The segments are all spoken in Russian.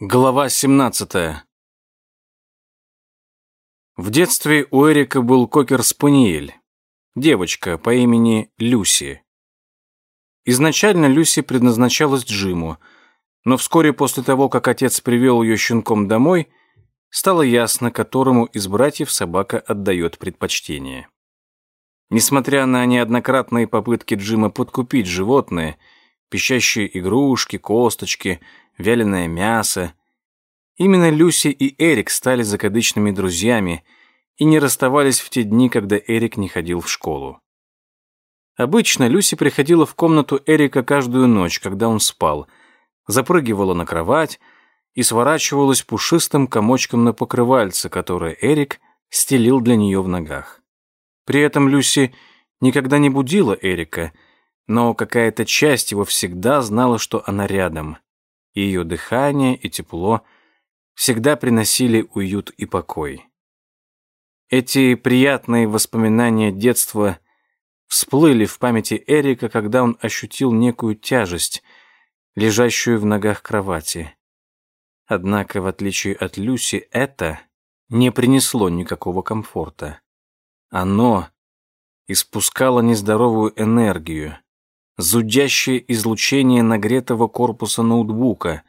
Глава 17 В детстве у Эрика был кокер-спаниель, девочка по имени Люси. Изначально Люси предназначалась Джиму, но вскоре после того, как отец привел ее щенком домой, стало ясно, которому из братьев собака отдает предпочтение. Несмотря на неоднократные попытки Джима подкупить животное, пищащие игрушки, косточки – вяленое мясо. Именно Люси и Эрик стали закадычными друзьями и не расставались в те дни, когда Эрик не ходил в школу. Обычно Люси приходила в комнату Эрика каждую ночь, когда он спал, запрыгивала на кровать и сворачивалась пушистым комочком на покрывальце, которое Эрик стелил для нее в ногах. При этом Люси никогда не будила Эрика, но какая-то часть его всегда знала, что она рядом и ее дыхание и тепло всегда приносили уют и покой. Эти приятные воспоминания детства всплыли в памяти Эрика, когда он ощутил некую тяжесть, лежащую в ногах кровати. Однако, в отличие от Люси, это не принесло никакого комфорта. Оно испускало нездоровую энергию, зудящее излучение нагретого корпуса ноутбука.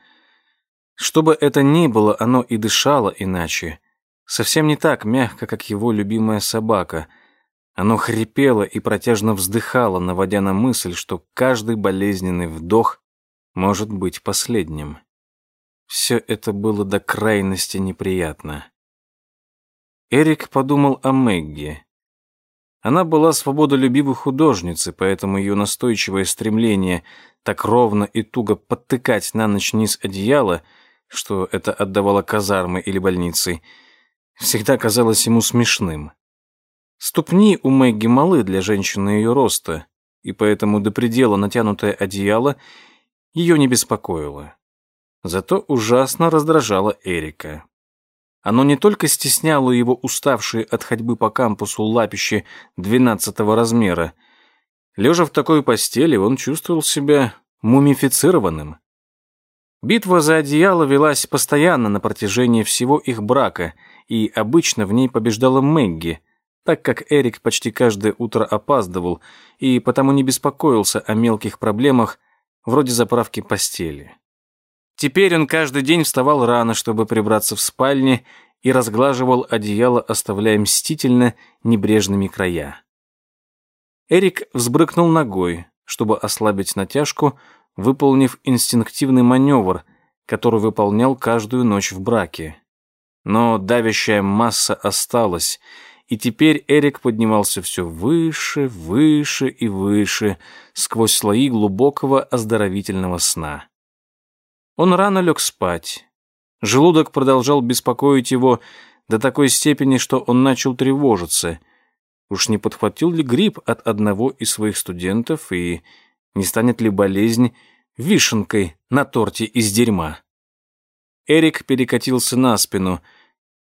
Что бы это ни было, оно и дышало иначе. Совсем не так мягко, как его любимая собака. Оно хрипело и протяжно вздыхало, наводя на мысль, что каждый болезненный вдох может быть последним. Все это было до крайности неприятно. Эрик подумал о Мэгги. Она была свободолюбивой художницей, поэтому ее настойчивое стремление так ровно и туго подтыкать на ночь низ одеяла, что это отдавало казармой или больницей, всегда казалось ему смешным. Ступни у Мэгги малы для женщины ее роста, и поэтому до предела натянутое одеяло ее не беспокоило. Зато ужасно раздражало Эрика. Оно не только стесняло его уставшие от ходьбы по кампусу лапище двенадцатого размера. Лежа в такой постели, он чувствовал себя мумифицированным. Битва за одеяло велась постоянно на протяжении всего их брака, и обычно в ней побеждала Мэгги, так как Эрик почти каждое утро опаздывал и потому не беспокоился о мелких проблемах вроде заправки постели. Теперь он каждый день вставал рано, чтобы прибраться в спальне, и разглаживал одеяло, оставляя мстительно небрежными края. Эрик взбрыкнул ногой, чтобы ослабить натяжку, выполнив инстинктивный маневр, который выполнял каждую ночь в браке. Но давящая масса осталась, и теперь Эрик поднимался все выше, выше и выше, сквозь слои глубокого оздоровительного сна. Он рано лег спать. Желудок продолжал беспокоить его до такой степени, что он начал тревожиться. Уж не подхватил ли грипп от одного из своих студентов и не станет ли болезнь вишенкой на торте из дерьма? Эрик перекатился на спину,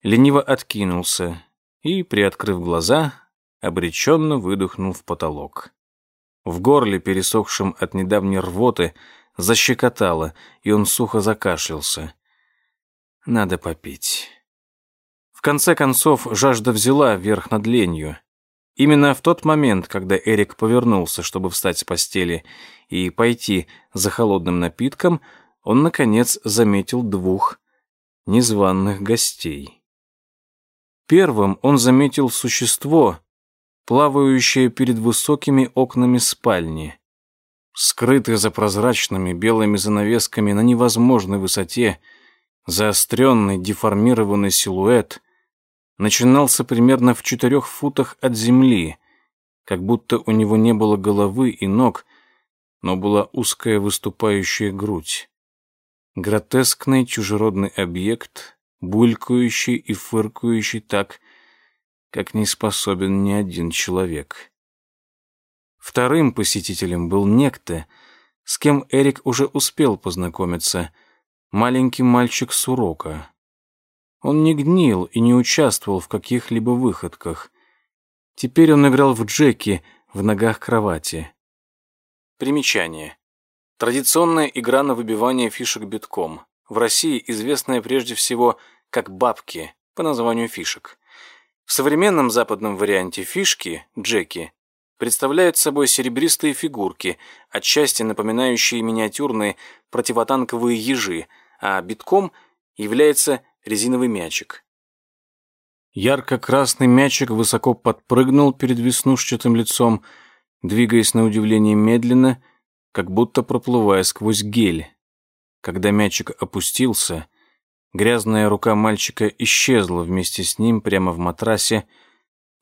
лениво откинулся и, приоткрыв глаза, обреченно выдохнул в потолок. В горле, пересохшем от недавней рвоты, защекотало, и он сухо закашлялся. Надо попить. В конце концов, жажда взяла верх над ленью. Именно в тот момент, когда Эрик повернулся, чтобы встать с постели и пойти за холодным напитком, он, наконец, заметил двух незваных гостей. Первым он заметил существо, плавающее перед высокими окнами спальни. Скрытый за прозрачными белыми занавесками на невозможной высоте, заостренный деформированный силуэт начинался примерно в четырех футах от земли, как будто у него не было головы и ног, но была узкая выступающая грудь. Гротескный чужеродный объект, булькающий и фыркающий так, как не способен ни один человек. Вторым посетителем был некто, с кем Эрик уже успел познакомиться, маленький мальчик с урока. Он не гнил и не участвовал в каких-либо выходках. Теперь он играл в джеки в ногах кровати. Примечание. Традиционная игра на выбивание фишек битком. в России известная прежде всего как бабки по названию фишек. В современном западном варианте фишки, джеки, представляют собой серебристые фигурки, отчасти напоминающие миниатюрные противотанковые ежи, а битком является резиновый мячик. Ярко-красный мячик высоко подпрыгнул перед веснушчатым лицом, двигаясь на удивление медленно, как будто проплывая сквозь гель. Когда мячик опустился, грязная рука мальчика исчезла вместе с ним прямо в матрасе,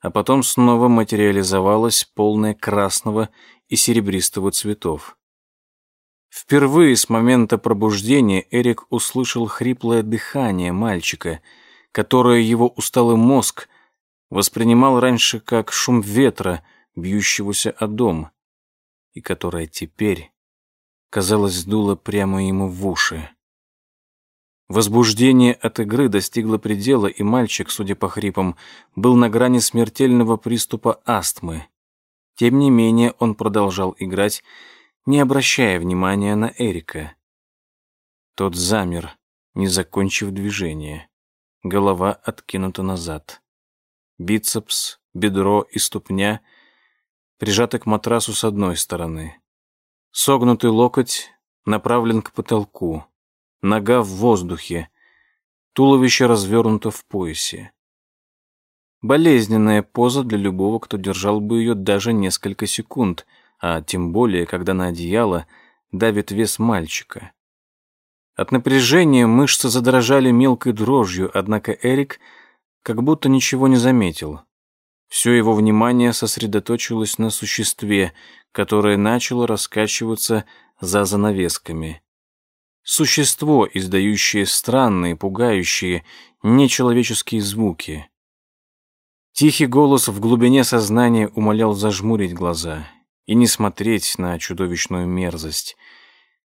а потом снова материализовалась полная красного и серебристого цветов. Впервые с момента пробуждения Эрик услышал хриплое дыхание мальчика, которое его усталый мозг воспринимал раньше как шум ветра, бьющегося о дом, и которое теперь, казалось, сдуло прямо ему в уши. Возбуждение от игры достигло предела, и мальчик, судя по хрипам, был на грани смертельного приступа астмы. Тем не менее, он продолжал играть, не обращая внимания на Эрика. Тот замер, не закончив движение. Голова откинута назад. Бицепс, бедро и ступня прижаты к матрасу с одной стороны. Согнутый локоть направлен к потолку. Нога в воздухе. Туловище развернуто в поясе. Болезненная поза для любого, кто держал бы ее даже несколько секунд, а тем более, когда на одеяло давит вес мальчика. От напряжения мышцы задрожали мелкой дрожью, однако Эрик как будто ничего не заметил. Все его внимание сосредоточилось на существе, которое начало раскачиваться за занавесками. Существо, издающее странные, пугающие, нечеловеческие звуки. Тихий голос в глубине сознания умолял зажмурить глаза и не смотреть на чудовищную мерзость.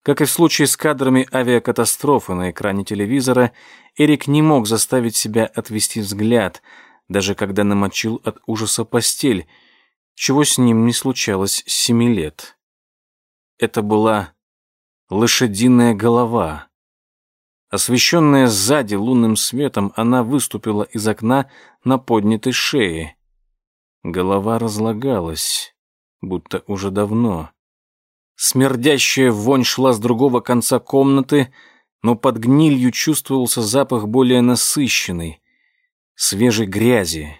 Как и в случае с кадрами авиакатастрофы на экране телевизора, Эрик не мог заставить себя отвести взгляд, даже когда намочил от ужаса постель, чего с ним не случалось семи лет. Это была лошадиная голова. Освещенная сзади лунным светом, она выступила из окна на поднятой шее. Голова разлагалась, будто уже давно. Смердящая вонь шла с другого конца комнаты, но под гнилью чувствовался запах более насыщенный, свежей грязи.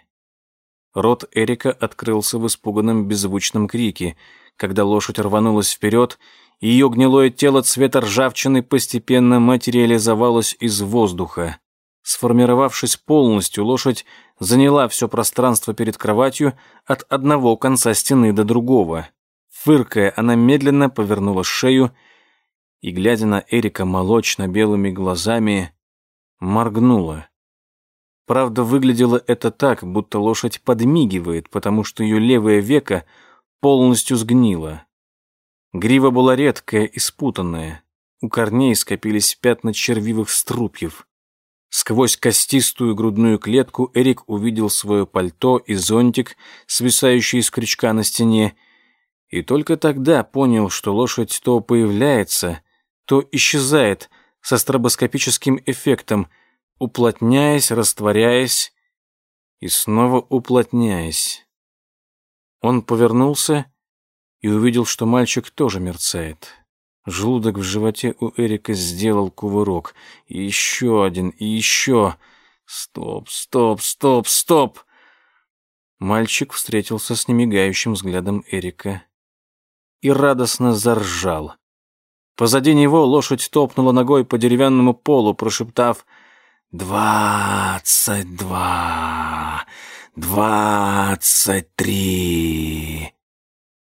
Рот Эрика открылся в испуганном беззвучном крике, когда лошадь рванулась вперед ее гнилое тело цвета ржавчины постепенно материализовалось из воздуха. Сформировавшись полностью, лошадь заняла все пространство перед кроватью от одного конца стены до другого. Фыркая, она медленно повернула шею и, глядя на Эрика молочно-белыми глазами, моргнула. Правда, выглядело это так, будто лошадь подмигивает, потому что ее левое веко полностью сгнило. Грива была редкая и спутанная. У корней скопились пятна червивых струпьев. Сквозь костистую грудную клетку Эрик увидел свое пальто и зонтик, свисающий из крючка на стене, и только тогда понял, что лошадь то появляется, то исчезает со стробоскопическим эффектом, уплотняясь, растворяясь и снова уплотняясь. Он повернулся и увидел, что мальчик тоже мерцает. Желудок в животе у Эрика сделал кувырок. И еще один, и еще. Стоп, стоп, стоп, стоп! Мальчик встретился с немигающим взглядом Эрика и радостно заржал. Позади него лошадь топнула ногой по деревянному полу, прошептав «Двадцать два! Двадцать три!»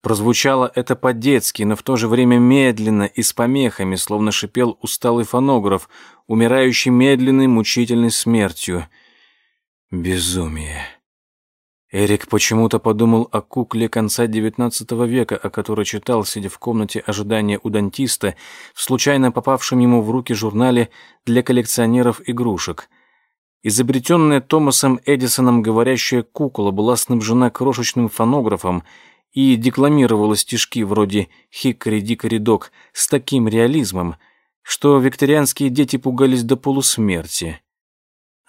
Прозвучало это по-детски, но в то же время медленно и с помехами, словно шипел усталый фонограф, умирающий медленной мучительной смертью. Безумие. Эрик почему-то подумал о кукле конца XIX века, о которой читал, сидя в комнате ожидания у дантиста, в случайно попавшем ему в руки журнале для коллекционеров игрушек. Изобретенная Томасом Эдисоном говорящая кукла была снабжена крошечным фонографом — и декламировала стишки вроде «Хикари-дикари-док» с таким реализмом, что викторианские дети пугались до полусмерти.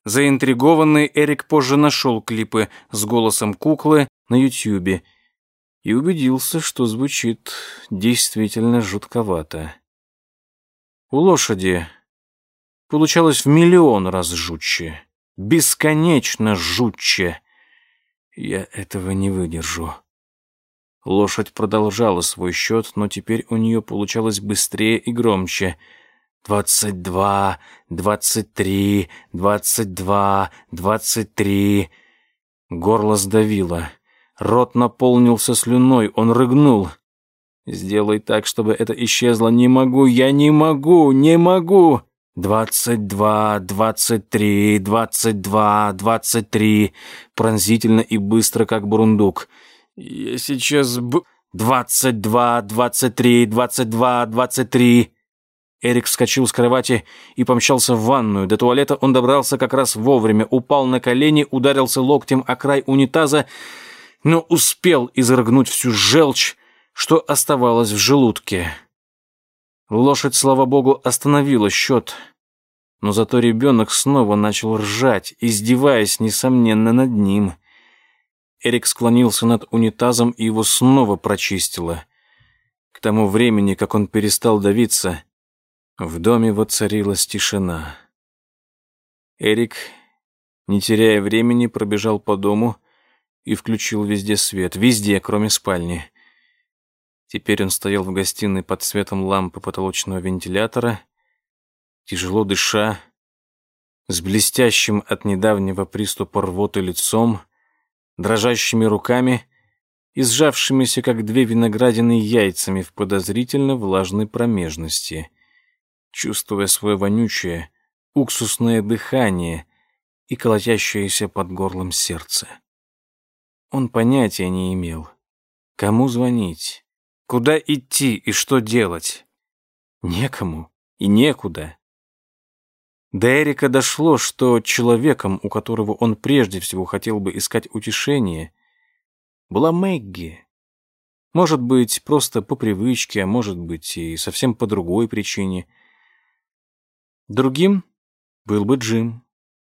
Заинтригованный Эрик позже нашел клипы с голосом куклы на Ютьюбе и убедился, что звучит действительно жутковато. У лошади получалось в миллион раз жутче, бесконечно жутче. Я этого не выдержу. Лошадь продолжала свой счет, но теперь у нее получалось быстрее и громче. «Двадцать два, двадцать три, двадцать два, двадцать три...» Горло сдавило. Рот наполнился слюной, он рыгнул. «Сделай так, чтобы это исчезло. Не могу, я не могу, не могу!» «Двадцать два, двадцать три, двадцать два, двадцать три...» Пронзительно и быстро, как бурундук. «Я сейчас б...» «Двадцать два, двадцать три, двадцать два, двадцать три...» Эрик вскочил с кровати и помчался в ванную. До туалета он добрался как раз вовремя, упал на колени, ударился локтем о край унитаза, но успел изрыгнуть всю желчь, что оставалось в желудке. Лошадь, слава богу, остановила счет, но зато ребенок снова начал ржать, издеваясь, несомненно, над ним. Эрик склонился над унитазом и его снова прочистило. К тому времени, как он перестал давиться, в доме воцарилась тишина. Эрик, не теряя времени, пробежал по дому и включил везде свет, везде, кроме спальни. Теперь он стоял в гостиной под светом лампы потолочного вентилятора, тяжело дыша, с блестящим от недавнего приступа рвоты лицом, дрожащими руками и сжавшимися, как две виноградины, яйцами в подозрительно влажной промежности чувствуя свое вонючее, уксусное дыхание и колотящееся под горлом сердце. Он понятия не имел, кому звонить, куда идти и что делать. Некому и некуда. До Эрика дошло, что человеком, у которого он прежде всего хотел бы искать утешение, была Мэгги. Может быть, просто по привычке, а может быть и совсем по другой причине – Другим был бы Джим,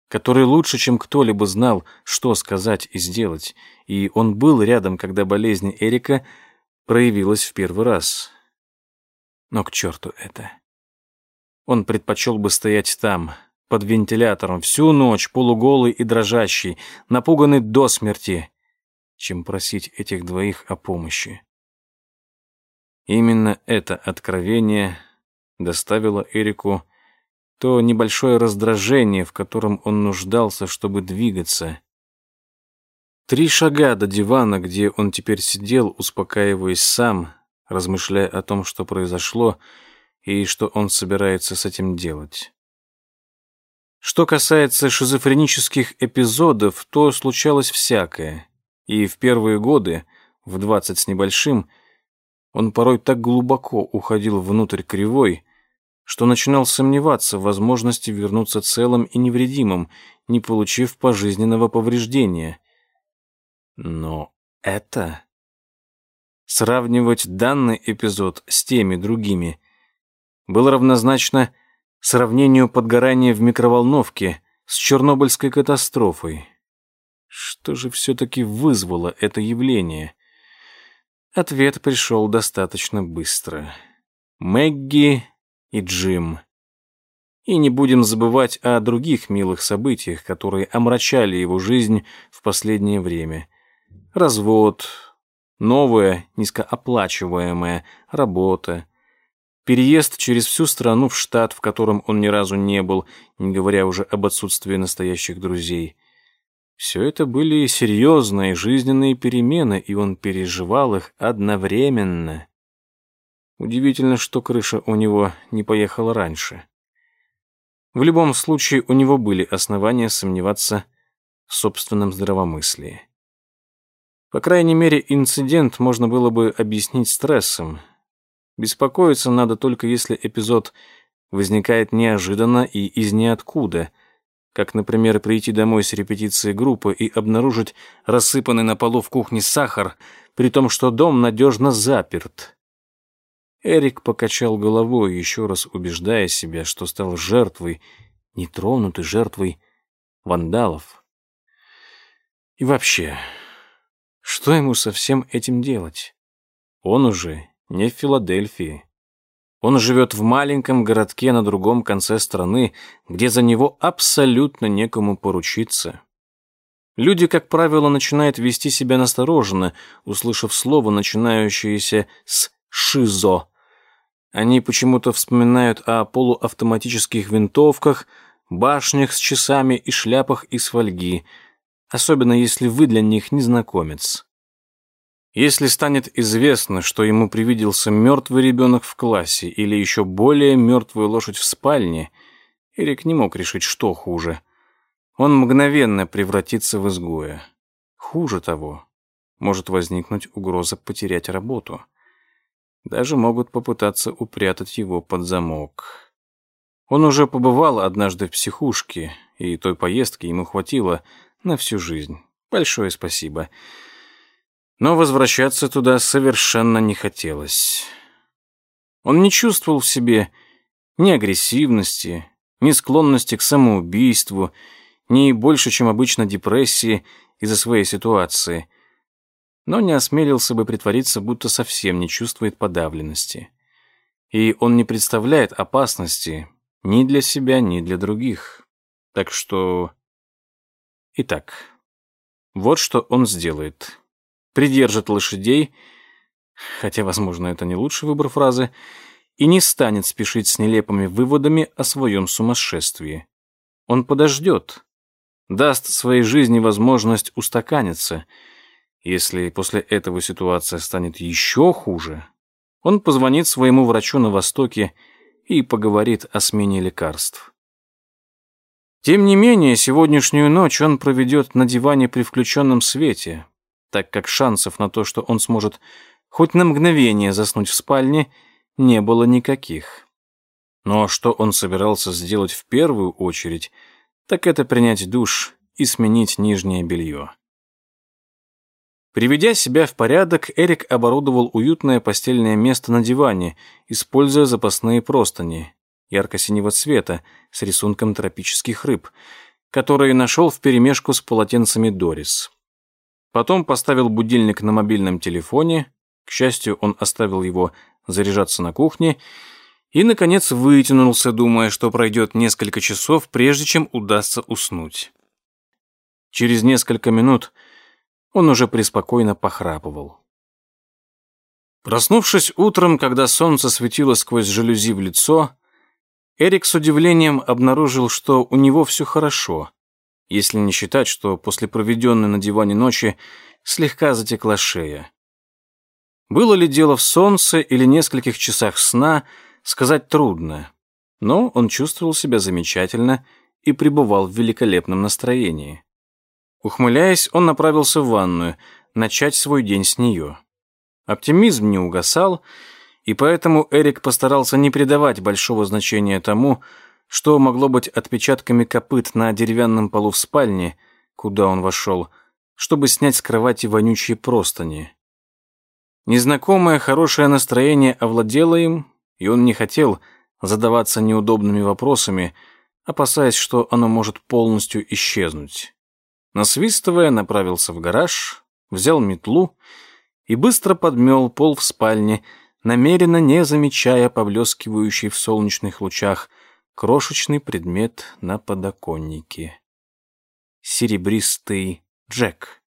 который лучше, чем кто-либо знал, что сказать и сделать, и он был рядом, когда болезнь Эрика проявилась в первый раз. Но к черту это. Он предпочел бы стоять там, под вентилятором, всю ночь, полуголый и дрожащий, напуганный до смерти, чем просить этих двоих о помощи. Именно это откровение доставило Эрику то небольшое раздражение, в котором он нуждался, чтобы двигаться. Три шага до дивана, где он теперь сидел, успокаиваясь сам, размышляя о том, что произошло и что он собирается с этим делать. Что касается шизофренических эпизодов, то случалось всякое. И в первые годы, в двадцать с небольшим, он порой так глубоко уходил внутрь кривой, что начинал сомневаться в возможности вернуться целым и невредимым, не получив пожизненного повреждения. Но это... Сравнивать данный эпизод с теми другими было равнозначно сравнению подгорания в микроволновке с Чернобыльской катастрофой. Что же все-таки вызвало это явление? Ответ пришел достаточно быстро. Мэгги и Джим. И не будем забывать о других милых событиях, которые омрачали его жизнь в последнее время. Развод, новая низкооплачиваемая работа, переезд через всю страну в штат, в котором он ни разу не был, не говоря уже об отсутствии настоящих друзей. Все это были серьезные жизненные перемены, и он переживал их одновременно. Удивительно, что крыша у него не поехала раньше. В любом случае, у него были основания сомневаться в собственном здравомыслии. По крайней мере, инцидент можно было бы объяснить стрессом. Беспокоиться надо только если эпизод возникает неожиданно и из ниоткуда, как, например, прийти домой с репетиции группы и обнаружить рассыпанный на полу в кухне сахар, при том, что дом надежно заперт. Эрик покачал головой, еще раз убеждая себя, что стал жертвой, нетронутой жертвой вандалов. И вообще, что ему со всем этим делать? Он уже не в Филадельфии. Он живет в маленьком городке на другом конце страны, где за него абсолютно некому поручиться. Люди, как правило, начинают вести себя настороженно, услышав слово, начинающееся с «шизо». Они почему-то вспоминают о полуавтоматических винтовках, башнях с часами и шляпах из фольги, особенно если вы для них незнакомец. Если станет известно, что ему привиделся мертвый ребенок в классе или еще более мертвая лошадь в спальне, Эрик не мог решить, что хуже. Он мгновенно превратится в изгоя. Хуже того, может возникнуть угроза потерять работу. Даже могут попытаться упрятать его под замок. Он уже побывал однажды в психушке, и той поездки ему хватило на всю жизнь. Большое спасибо. Но возвращаться туда совершенно не хотелось. Он не чувствовал в себе ни агрессивности, ни склонности к самоубийству, ни больше, чем обычно, депрессии из-за своей ситуации, но не осмелился бы притвориться, будто совсем не чувствует подавленности. И он не представляет опасности ни для себя, ни для других. Так что... Итак, вот что он сделает придержит лошадей, хотя, возможно, это не лучший выбор фразы, и не станет спешить с нелепыми выводами о своем сумасшествии. Он подождет, даст своей жизни возможность устаканиться. Если после этого ситуация станет еще хуже, он позвонит своему врачу на Востоке и поговорит о смене лекарств. Тем не менее, сегодняшнюю ночь он проведет на диване при включенном свете, так как шансов на то, что он сможет хоть на мгновение заснуть в спальне, не было никаких. Но что он собирался сделать в первую очередь, так это принять душ и сменить нижнее белье. Приведя себя в порядок, Эрик оборудовал уютное постельное место на диване, используя запасные простыни ярко-синего цвета с рисунком тропических рыб, которые нашел вперемешку с полотенцами Дорис. Потом поставил будильник на мобильном телефоне, к счастью, он оставил его заряжаться на кухне, и, наконец, вытянулся, думая, что пройдет несколько часов, прежде чем удастся уснуть. Через несколько минут он уже преспокойно похрапывал. Проснувшись утром, когда солнце светило сквозь жалюзи в лицо, Эрик с удивлением обнаружил, что у него все хорошо если не считать, что после проведенной на диване ночи слегка затекла шея. Было ли дело в солнце или нескольких часах сна, сказать трудно, но он чувствовал себя замечательно и пребывал в великолепном настроении. Ухмыляясь, он направился в ванную, начать свой день с нее. Оптимизм не угасал, и поэтому Эрик постарался не придавать большого значения тому, что могло быть отпечатками копыт на деревянном полу в спальне, куда он вошел, чтобы снять с кровати вонючие простыни. Незнакомое хорошее настроение овладело им, и он не хотел задаваться неудобными вопросами, опасаясь, что оно может полностью исчезнуть. Насвистывая, направился в гараж, взял метлу и быстро подмел пол в спальне, намеренно не замечая поблескивающий в солнечных лучах крошечный предмет на подоконнике. Серебристый Джек.